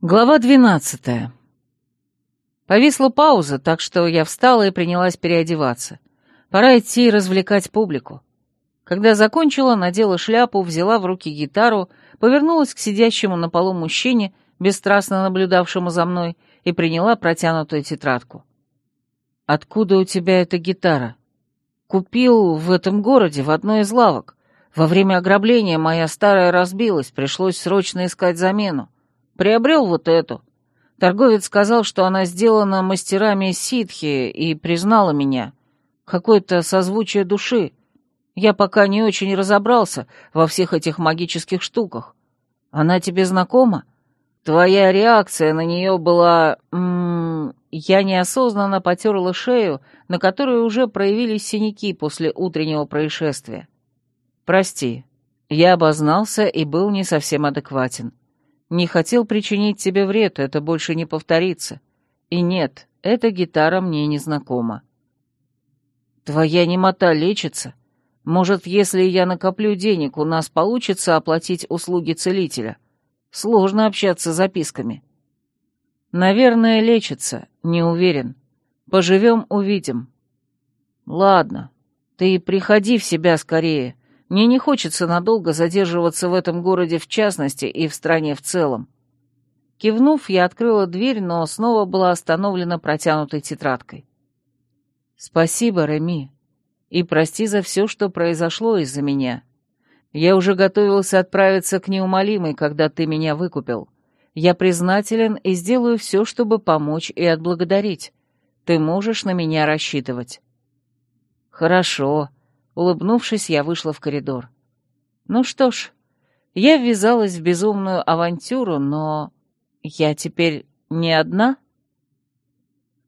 Глава двенадцатая. Повисла пауза, так что я встала и принялась переодеваться. Пора идти и развлекать публику. Когда закончила, надела шляпу, взяла в руки гитару, повернулась к сидящему на полу мужчине, бесстрастно наблюдавшему за мной, и приняла протянутую тетрадку. «Откуда у тебя эта гитара?» «Купил в этом городе, в одной из лавок. Во время ограбления моя старая разбилась, пришлось срочно искать замену. Приобрел вот эту. Торговец сказал, что она сделана мастерами ситхи и признала меня. Какое-то созвучие души. Я пока не очень разобрался во всех этих магических штуках. Она тебе знакома? Твоя реакция на нее была... М -м, я неосознанно потерла шею, на которой уже проявились синяки после утреннего происшествия. Прости, я обознался и был не совсем адекватен. Не хотел причинить тебе вред, это больше не повторится. И нет, эта гитара мне не знакома. Твоя немота лечится? Может, если я накоплю денег, у нас получится оплатить услуги целителя? Сложно общаться записками. Наверное, лечится, не уверен. Поживем, увидим. Ладно, ты приходи в себя скорее. Мне не хочется надолго задерживаться в этом городе в частности и в стране в целом. Кивнув, я открыла дверь, но снова была остановлена протянутой тетрадкой. «Спасибо, Реми, и прости за все, что произошло из-за меня. Я уже готовился отправиться к неумолимой, когда ты меня выкупил. Я признателен и сделаю все, чтобы помочь и отблагодарить. Ты можешь на меня рассчитывать». «Хорошо», Улыбнувшись, я вышла в коридор. Ну что ж, я ввязалась в безумную авантюру, но я теперь не одна?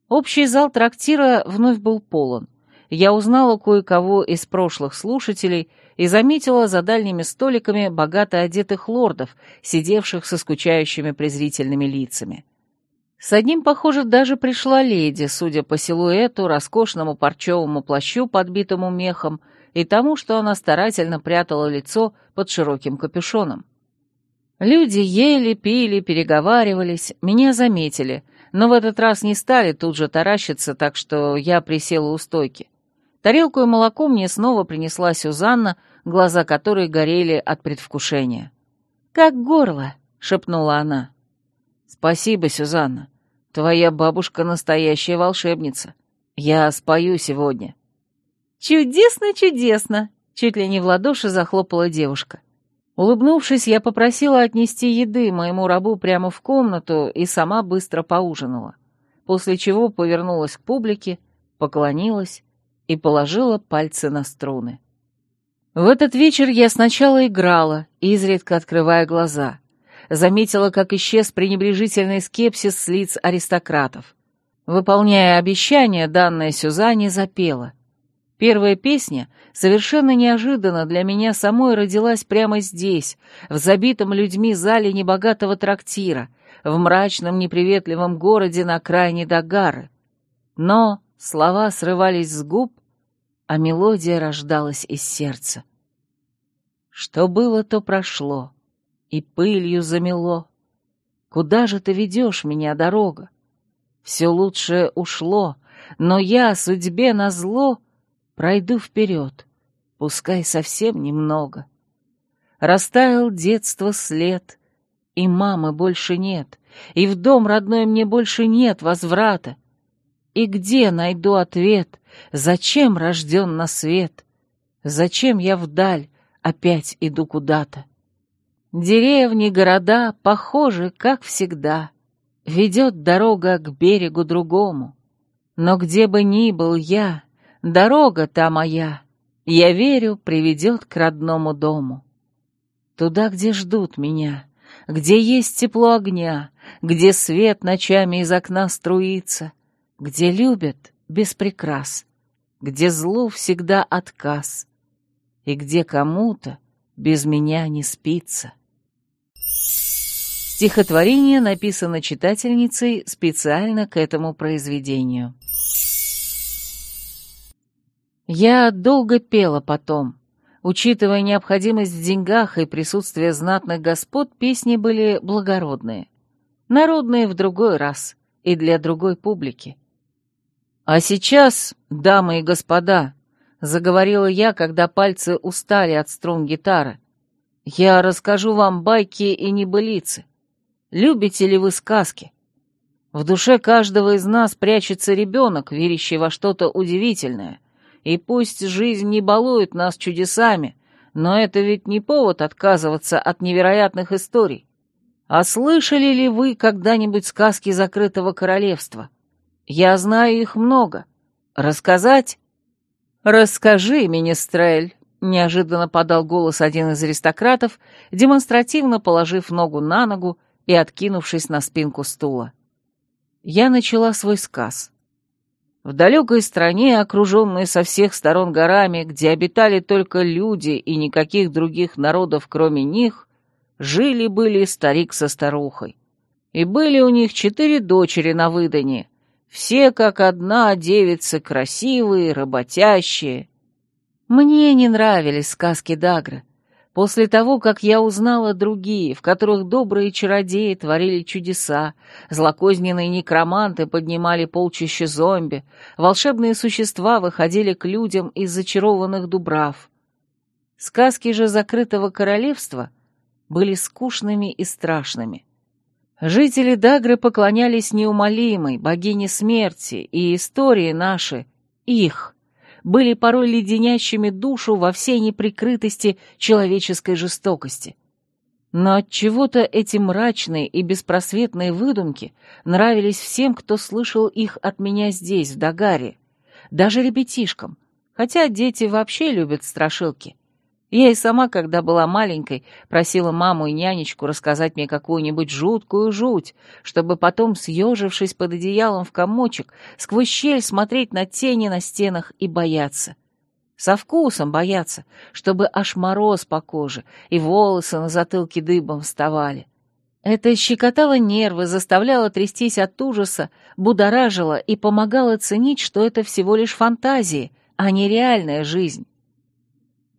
Общий зал трактира вновь был полон. Я узнала кое-кого из прошлых слушателей и заметила за дальними столиками богато одетых лордов, сидевших со скучающими презрительными лицами. С одним, похоже, даже пришла леди, судя по силуэту, роскошному парчевому плащу, подбитому мехом, и тому, что она старательно прятала лицо под широким капюшоном. Люди ели, пили, переговаривались, меня заметили, но в этот раз не стали тут же таращиться, так что я присела у стойки. Тарелку и молоко мне снова принесла Сюзанна, глаза которой горели от предвкушения. «Как горло!» — шепнула она. «Спасибо, Сюзанна. Твоя бабушка настоящая волшебница. Я спою сегодня». «Чудесно, чудесно!» — чуть ли не в ладоши захлопала девушка. Улыбнувшись, я попросила отнести еды моему рабу прямо в комнату и сама быстро поужинала, после чего повернулась к публике, поклонилась и положила пальцы на струны. В этот вечер я сначала играла, изредка открывая глаза. Заметила, как исчез пренебрежительный скепсис с лиц аристократов. Выполняя обещание, данное Сюзанне запела — Первая песня совершенно неожиданно для меня самой родилась прямо здесь, в забитом людьми зале небогатого трактира, в мрачном неприветливом городе на окраине Дагары. Но слова срывались с губ, а мелодия рождалась из сердца. Что было, то прошло, и пылью замело. Куда же ты ведешь меня, дорога? Все лучшее ушло, но я, судьбе назло, — Пройду вперед, пускай совсем немного. Растаял детство след, и мамы больше нет, и в дом родной мне больше нет возврата. И где найду ответ, зачем рожден на свет? Зачем я вдаль опять иду куда-то? Деревни, города похожи, как всегда. Ведет дорога к берегу другому. Но где бы ни был я, Дорога та моя, я верю, приведет к родному дому. Туда, где ждут меня, где есть тепло огня, где свет ночами из окна струится, где любят без прикрас, где злу всегда отказ, и где кому-то без меня не спится. Стихотворение написано читательницей специально к этому произведению. Я долго пела потом. Учитывая необходимость в деньгах и присутствие знатных господ, песни были благородные. Народные в другой раз и для другой публики. А сейчас, дамы и господа, заговорила я, когда пальцы устали от струн гитары, я расскажу вам байки и небылицы. Любите ли вы сказки? В душе каждого из нас прячется ребенок, верящий во что-то удивительное. И пусть жизнь не балует нас чудесами, но это ведь не повод отказываться от невероятных историй. А слышали ли вы когда-нибудь сказки закрытого королевства? Я знаю их много. Рассказать? Расскажи, министрель, неожиданно подал голос один из аристократов, демонстративно положив ногу на ногу и откинувшись на спинку стула я начала свой сказ. В далекой стране, окруженной со всех сторон горами, где обитали только люди и никаких других народов, кроме них, жили-были старик со старухой. И были у них четыре дочери на выданье, все как одна девицы красивые, работящие. Мне не нравились сказки Дагры, После того, как я узнала другие, в которых добрые чародеи творили чудеса, злокозненные некроманты поднимали полчища зомби, волшебные существа выходили к людям из зачарованных дубрав. Сказки же закрытого королевства были скучными и страшными. Жители Дагры поклонялись неумолимой богине смерти, и истории наши — их — были порой леденящими душу во всей неприкрытости человеческой жестокости. Но от чего то эти мрачные и беспросветные выдумки нравились всем, кто слышал их от меня здесь, в Дагаре, даже ребятишкам, хотя дети вообще любят страшилки. Я и сама, когда была маленькой, просила маму и нянечку рассказать мне какую-нибудь жуткую жуть, чтобы потом, съежившись под одеялом в комочек, сквозь щель смотреть на тени на стенах и бояться. Со вкусом бояться, чтобы аж мороз по коже и волосы на затылке дыбом вставали. Это щекотало нервы, заставляло трястись от ужаса, будоражило и помогало ценить, что это всего лишь фантазии, а не реальная жизнь.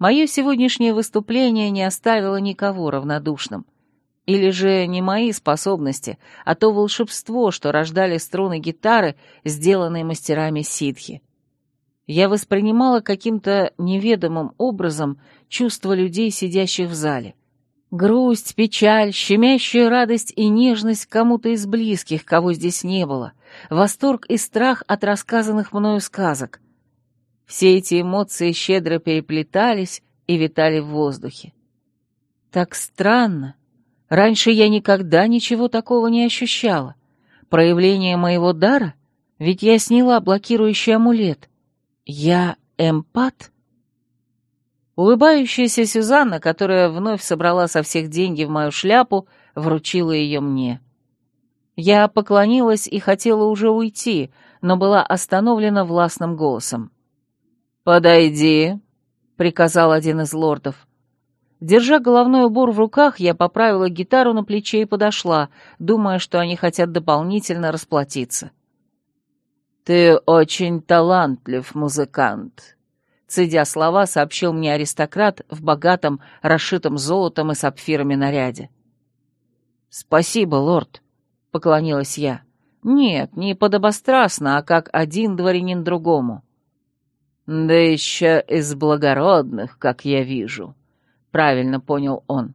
Мое сегодняшнее выступление не оставило никого равнодушным. Или же не мои способности, а то волшебство, что рождали струны гитары, сделанные мастерами ситхи. Я воспринимала каким-то неведомым образом чувства людей, сидящих в зале. Грусть, печаль, щемящая радость и нежность кому-то из близких, кого здесь не было, восторг и страх от рассказанных мною сказок — все эти эмоции щедро переплетались и витали в воздухе. Так странно. Раньше я никогда ничего такого не ощущала. Проявление моего дара? Ведь я сняла блокирующий амулет. Я эмпат? Улыбающаяся Сюзанна, которая вновь собрала со всех деньги в мою шляпу, вручила ее мне. Я поклонилась и хотела уже уйти, но была остановлена властным голосом. «Подойди», — приказал один из лордов. Держа головной убор в руках, я поправила гитару на плече и подошла, думая, что они хотят дополнительно расплатиться. «Ты очень талантлив, музыкант», — цедя слова, сообщил мне аристократ в богатом, расшитом золотом и сапфирами наряде. «Спасибо, лорд», — поклонилась я. «Нет, не подобострастно, а как один дворянин другому». «Да еще из благородных, как я вижу», — правильно понял он.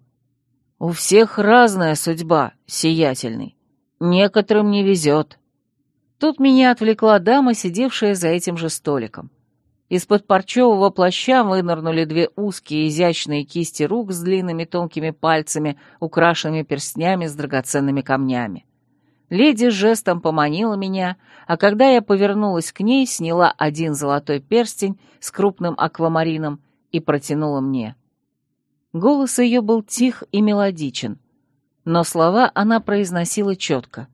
«У всех разная судьба, сиятельный. Некоторым не везет». Тут меня отвлекла дама, сидевшая за этим же столиком. Из-под парчевого плаща вынырнули две узкие изящные кисти рук с длинными тонкими пальцами, украшенными перстнями с драгоценными камнями. Леди жестом поманила меня, а когда я повернулась к ней, сняла один золотой перстень с крупным аквамарином и протянула мне. Голос ее был тих и мелодичен, но слова она произносила четко.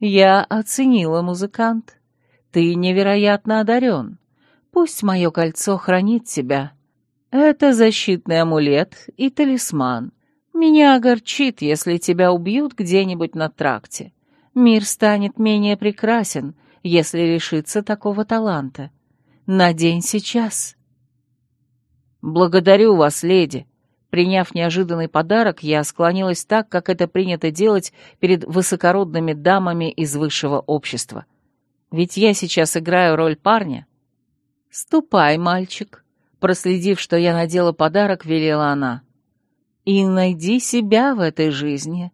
«Я оценила, музыкант. Ты невероятно одарен. Пусть мое кольцо хранит тебя. Это защитный амулет и талисман, меня огорчит, если тебя убьют где-нибудь на тракте. Мир станет менее прекрасен, если лишиться такого таланта. Надень сейчас. Благодарю вас, леди, Приняв неожиданный подарок, я склонилась так, как это принято делать перед высокородными дамами из высшего общества. Ведь я сейчас играю роль парня. «Ступай, мальчик», — проследив, что я надела подарок, велела она. «И найди себя в этой жизни.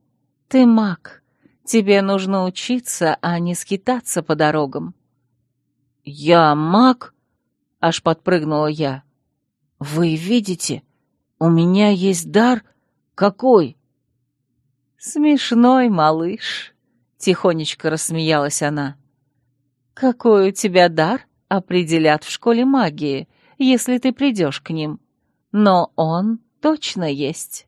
Ты маг. Тебе нужно учиться, а не скитаться по дорогам». «Я маг?» — аж подпрыгнула я. «Вы видите?» У меня есть дар? Какой? Смешной малыш, тихонечко рассмеялась она. Какой у тебя дар, определят в школе магии, если ты придешь к ним. Но он точно есть.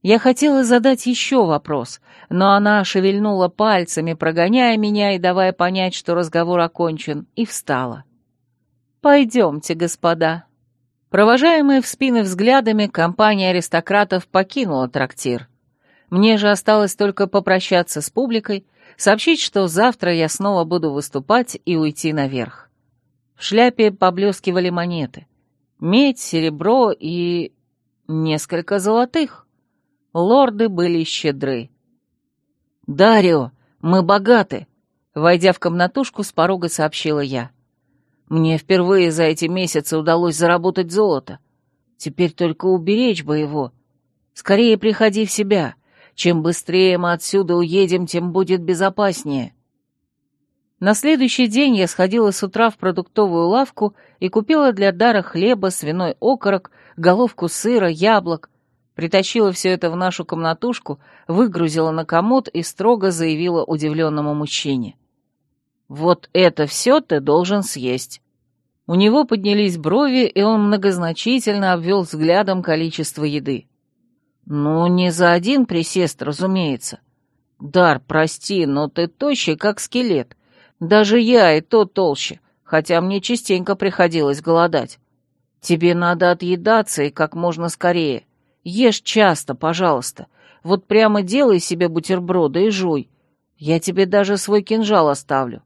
Я хотела задать еще вопрос, но она шевельнула пальцами, прогоняя меня и давая понять, что разговор окончен, и встала. «Пойдемте, господа, Провожаемые в спины взглядами, компания аристократов покинула трактир. Мне же осталось только попрощаться с публикой, сообщить, что завтра я снова буду выступать и уйти наверх. В шляпе поблескивали монеты. Медь, серебро и... несколько золотых. Лорды были щедры. «Дарио, мы богаты!» Войдя в комнатушку, с порога сообщила я. Мне впервые за эти месяцы удалось заработать золото. Теперь только уберечь бы его. Скорее приходи в себя. Чем быстрее мы отсюда уедем, тем будет безопаснее. На следующий день я сходила с утра в продуктовую лавку и купила для Дара хлеба, свиной окорок, головку сыра, яблок. Притащила все это в нашу комнатушку, выгрузила на комод и строго заявила удивленному мужчине. «Вот это все ты должен съесть». У него поднялись брови, и он многозначительно обвел взглядом количество еды. «Ну, не за один присест, разумеется. Дар, прости, но ты тощий, как скелет. Даже я и то толще, хотя мне частенько приходилось голодать. Тебе надо отъедаться и как можно скорее. Ешь часто, пожалуйста. Вот прямо делай себе бутерброды и жуй. Я тебе даже свой кинжал оставлю.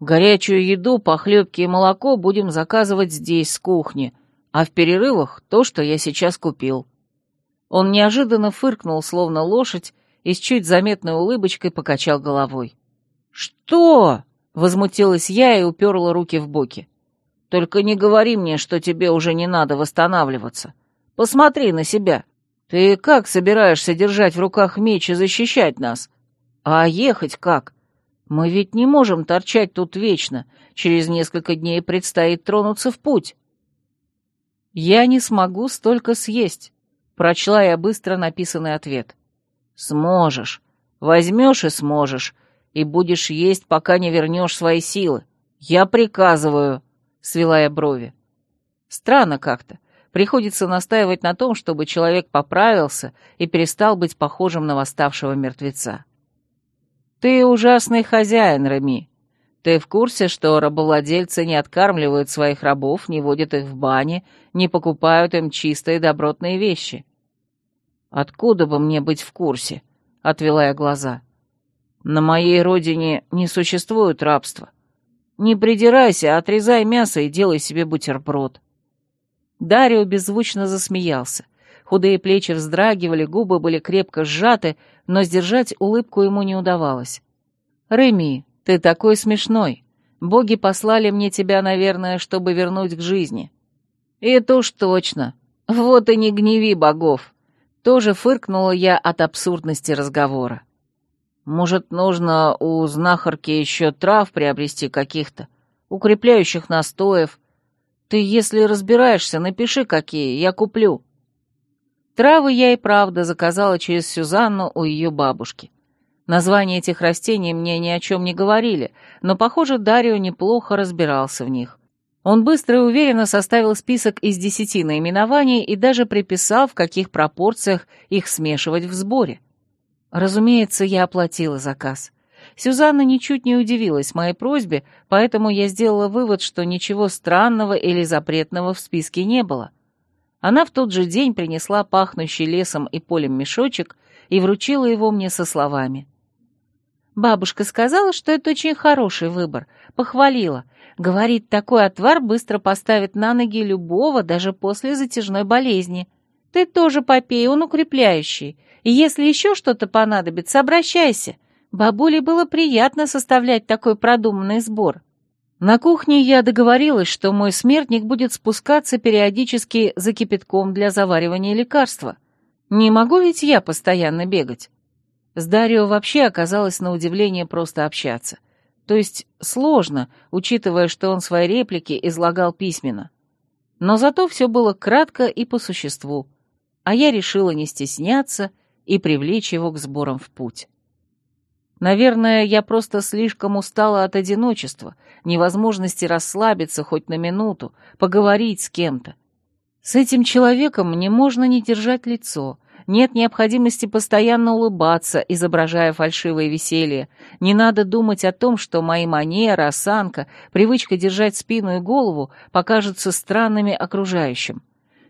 Горячую еду, похлебки и молоко будем заказывать здесь, с кухни, а в перерывах то, что я сейчас купил». Он неожиданно фыркнул, словно лошадь, и с чуть заметной улыбочкой покачал головой. «Что?» — возмутилась я и уперла руки в боки. «Только не говори мне, что тебе уже не надо восстанавливаться. Посмотри на себя. Ты как собираешься держать в руках меч и защищать нас? А ехать как? Мы ведь не можем торчать тут вечно. Через несколько дней предстоит тронуться в путь. Я не смогу столько съесть, прочла я быстро написанный ответ. Сможешь. Возьмешь и сможешь. И будешь есть, пока не вернешь свои силы. Я приказываю, свела я брови. Странно как-то. Приходится настаивать на том, чтобы человек поправился и перестал быть похожим на восставшего мертвеца. «Ты ужасный хозяин, Реми. Ты в курсе, что рабовладельцы не откармливают своих рабов, не водят их в бане, не покупают им чистые добротные вещи?» «Откуда бы мне быть в курсе?» — отвела я глаза. «На моей родине не существует рабства. Не придирайся, отрезай мясо и делай себе бутерброд». Дарио беззвучно засмеялся. Худые плечи вздрагивали, губы были крепко сжаты, но сдержать улыбку ему не удавалось. «Реми, ты такой смешной. Боги послали мне тебя, наверное, чтобы вернуть к жизни». «Это уж точно. Вот и не гневи богов». Тоже фыркнула я от абсурдности разговора. «Может, нужно у знахарки еще трав приобрести каких-то, укрепляющих настоев? Ты, если разбираешься, напиши какие, я куплю». Травы я и правда заказала через Сюзанну у ее бабушки. Названия этих растений мне ни о чем не говорили, но, похоже, Дарио неплохо разбирался в них. Он быстро и уверенно составил список из десяти наименований и даже приписал, в каких пропорциях их смешивать в сборе. Разумеется, я оплатила заказ. Сюзанна ничуть не удивилась моей просьбе, поэтому я сделала вывод, что ничего странного или запретного в списке не было. Она в тот же день принесла пахнущий лесом и полем мешочек и вручила его мне со словами. «Бабушка сказала, что это очень хороший выбор, похвалила. Говорит, такой отвар быстро поставит на ноги любого, даже после затяжной болезни. Ты тоже попей, он укрепляющий. И если еще что-то понадобится, обращайся. Бабуле было приятно составлять такой продуманный сбор. На кухне я договорилась, что мой смертник будет спускаться периодически за кипятком для заваривания лекарства. Не могу ведь я постоянно бегать. С Дарио вообще оказалось на удивление просто общаться. То есть сложно, учитывая, что он свои реплики излагал письменно. Но зато все было кратко и по существу, а я решила не стесняться и привлечь его к сборам в путь. Наверное, я просто слишком устала от одиночества, невозможности расслабиться хоть на минуту, поговорить с кем-то. С этим человеком мне можно не держать лицо, нет необходимости постоянно улыбаться, изображая фальшивое веселье. Не надо думать о том, что мои манеры, осанка, привычка держать спину и голову покажутся странными окружающим.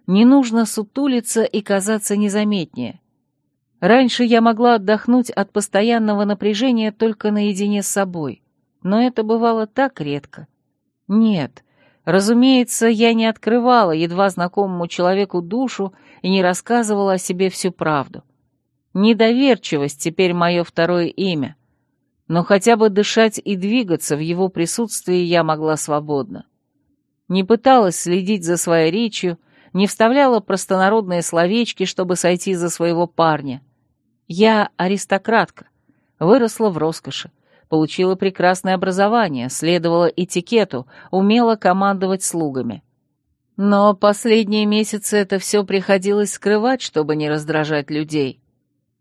Не нужно сутулиться и казаться незаметнее. Раньше я могла отдохнуть от постоянного напряжения только наедине с собой, но это бывало так редко. Нет, разумеется, я не открывала едва знакомому человеку душу и не рассказывала о себе всю правду. Недоверчивость теперь мое второе имя, но хотя бы дышать и двигаться в его присутствии я могла свободно. Не пыталась следить за своей речью, не вставляла простонародные словечки, чтобы сойти за своего парня — я аристократка, выросла в роскоши, получила прекрасное образование, следовала этикету, умела командовать слугами. Но последние месяцы это все приходилось скрывать, чтобы не раздражать людей.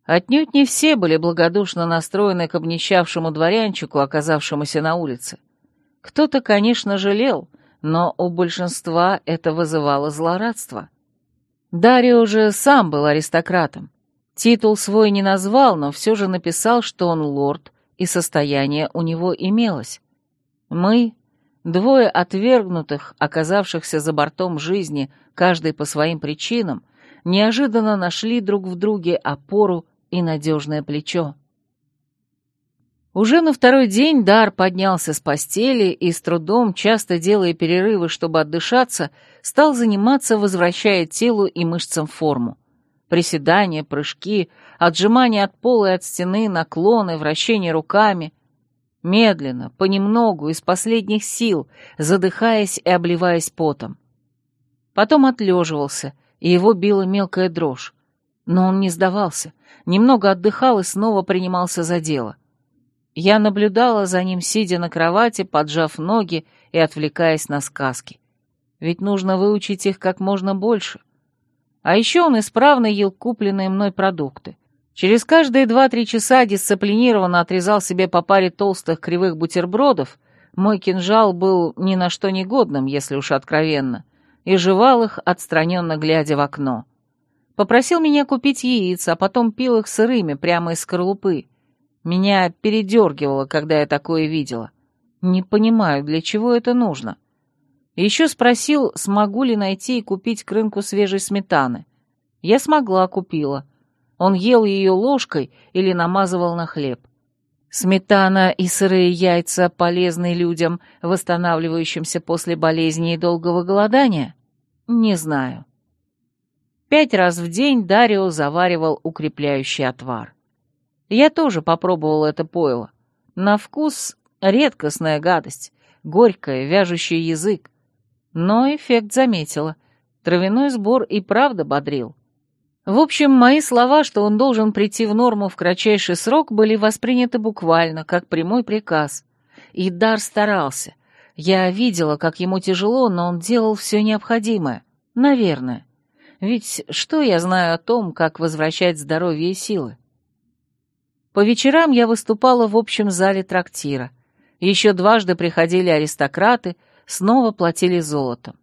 Отнюдь не все были благодушно настроены к обнищавшему дворянчику, оказавшемуся на улице. Кто-то, конечно, жалел, но у большинства это вызывало злорадство. Дарио уже сам был аристократом. Титул свой не назвал, но все же написал, что он лорд, и состояние у него имелось. Мы, двое отвергнутых, оказавшихся за бортом жизни, каждый по своим причинам, неожиданно нашли друг в друге опору и надежное плечо. Уже на второй день Дар поднялся с постели и с трудом, часто делая перерывы, чтобы отдышаться, стал заниматься, возвращая телу и мышцам форму. Приседания, прыжки, отжимания от пола и от стены, наклоны, вращение руками. Медленно, понемногу, из последних сил, задыхаясь и обливаясь потом. Потом отлеживался, и его била мелкая дрожь. Но он не сдавался, немного отдыхал и снова принимался за дело. Я наблюдала за ним, сидя на кровати, поджав ноги и отвлекаясь на сказки. Ведь нужно выучить их как можно больше. А еще он исправно ел купленные мной продукты. Через каждые два-три часа дисциплинированно отрезал себе по паре толстых кривых бутербродов, мой кинжал был ни на что не годным, если уж откровенно, и жевал их, отстраненно глядя в окно. Попросил меня купить яиц, а потом пил их сырыми, прямо из скорлупы. Меня передергивало, когда я такое видела. Не понимаю, для чего это нужно. — еще спросил, смогу ли найти и купить к рынку свежей сметаны. Я смогла, купила. Он ел ее ложкой или намазывал на хлеб. Сметана и сырые яйца полезны людям, восстанавливающимся после болезни и долгого голодания? Не знаю. Пять раз в день Дарио заваривал укрепляющий отвар. Я тоже попробовал это пойло. На вкус редкостная гадость, горькая, вяжущий язык. Но эффект заметила. Травяной сбор и правда бодрил. В общем, мои слова, что он должен прийти в норму в кратчайший срок, были восприняты буквально, как прямой приказ. И Дар старался. Я видела, как ему тяжело, но он делал все необходимое. Наверное. Ведь что я знаю о том, как возвращать здоровье и силы? По вечерам я выступала в общем зале трактира. Еще дважды приходили аристократы — снова платили золотом.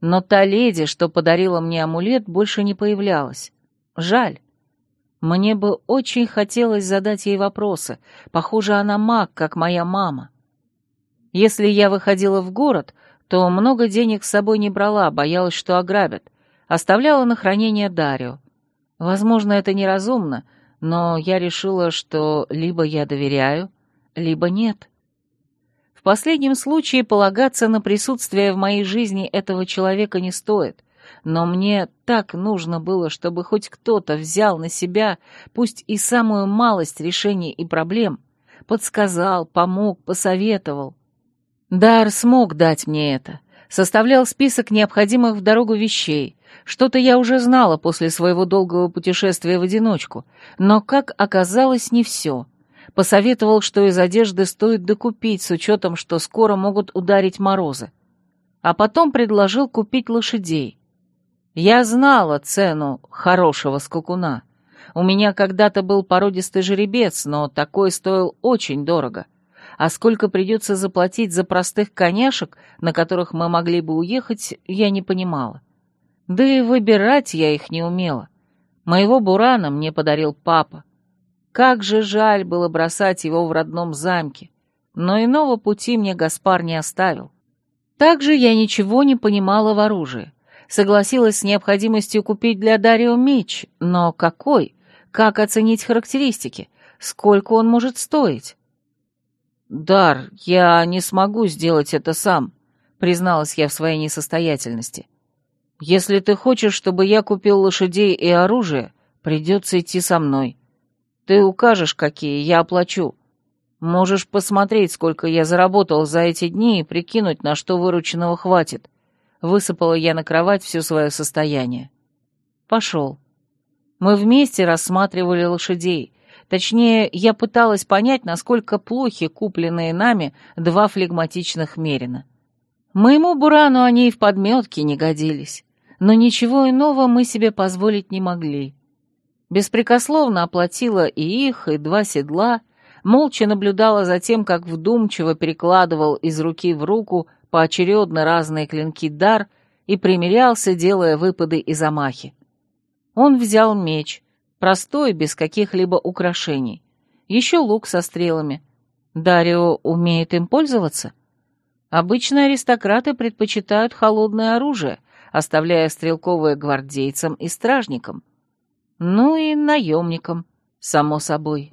Но та леди, что подарила мне амулет, больше не появлялась. Жаль. Мне бы очень хотелось задать ей вопросы. Похоже, она маг, как моя мама. Если я выходила в город, то много денег с собой не брала, боялась, что ограбят. Оставляла на хранение Дарио. Возможно, это неразумно, но я решила, что либо я доверяю, либо нет. В последнем случае полагаться на присутствие в моей жизни этого человека не стоит, но мне так нужно было, чтобы хоть кто-то взял на себя, пусть и самую малость решений и проблем, подсказал, помог, посоветовал. Дар смог дать мне это, составлял список необходимых в дорогу вещей. Что-то я уже знала после своего долгого путешествия в одиночку, но, как оказалось, не все. Посоветовал, что из одежды стоит докупить, с учетом, что скоро могут ударить морозы. А потом предложил купить лошадей. Я знала цену хорошего скакуна. У меня когда-то был породистый жеребец, но такой стоил очень дорого а сколько придется заплатить за простых коняшек, на которых мы могли бы уехать, я не понимала. Да и выбирать я их не умела. Моего бурана мне подарил папа. Как же жаль было бросать его в родном замке, но иного пути мне Гаспар не оставил. Также я ничего не понимала в оружии. Согласилась с необходимостью купить для Дарио меч, но какой? Как оценить характеристики? Сколько он может стоить? «Дар, я не смогу сделать это сам», — призналась я в своей несостоятельности. «Если ты хочешь, чтобы я купил лошадей и оружие, придется идти со мной. Ты укажешь, какие, я оплачу. Можешь посмотреть, сколько я заработал за эти дни и прикинуть, на что вырученного хватит». Высыпала я на кровать все свое состояние. «Пошел». Мы вместе рассматривали лошадей, Точнее, я пыталась понять, насколько плохи купленные нами два флегматичных мерина. Моему Бурану они и в подметке не годились, но ничего иного мы себе позволить не могли. Беспрекословно оплатила и их, и два седла, молча наблюдала за тем, как вдумчиво перекладывал из руки в руку поочередно разные клинки дар и примерялся, делая выпады и замахи. Он взял меч, Простой, без каких-либо украшений. Еще лук со стрелами. Дарио умеет им пользоваться? Обычно аристократы предпочитают холодное оружие, оставляя стрелковое гвардейцам и стражникам. Ну и наемникам, само собой.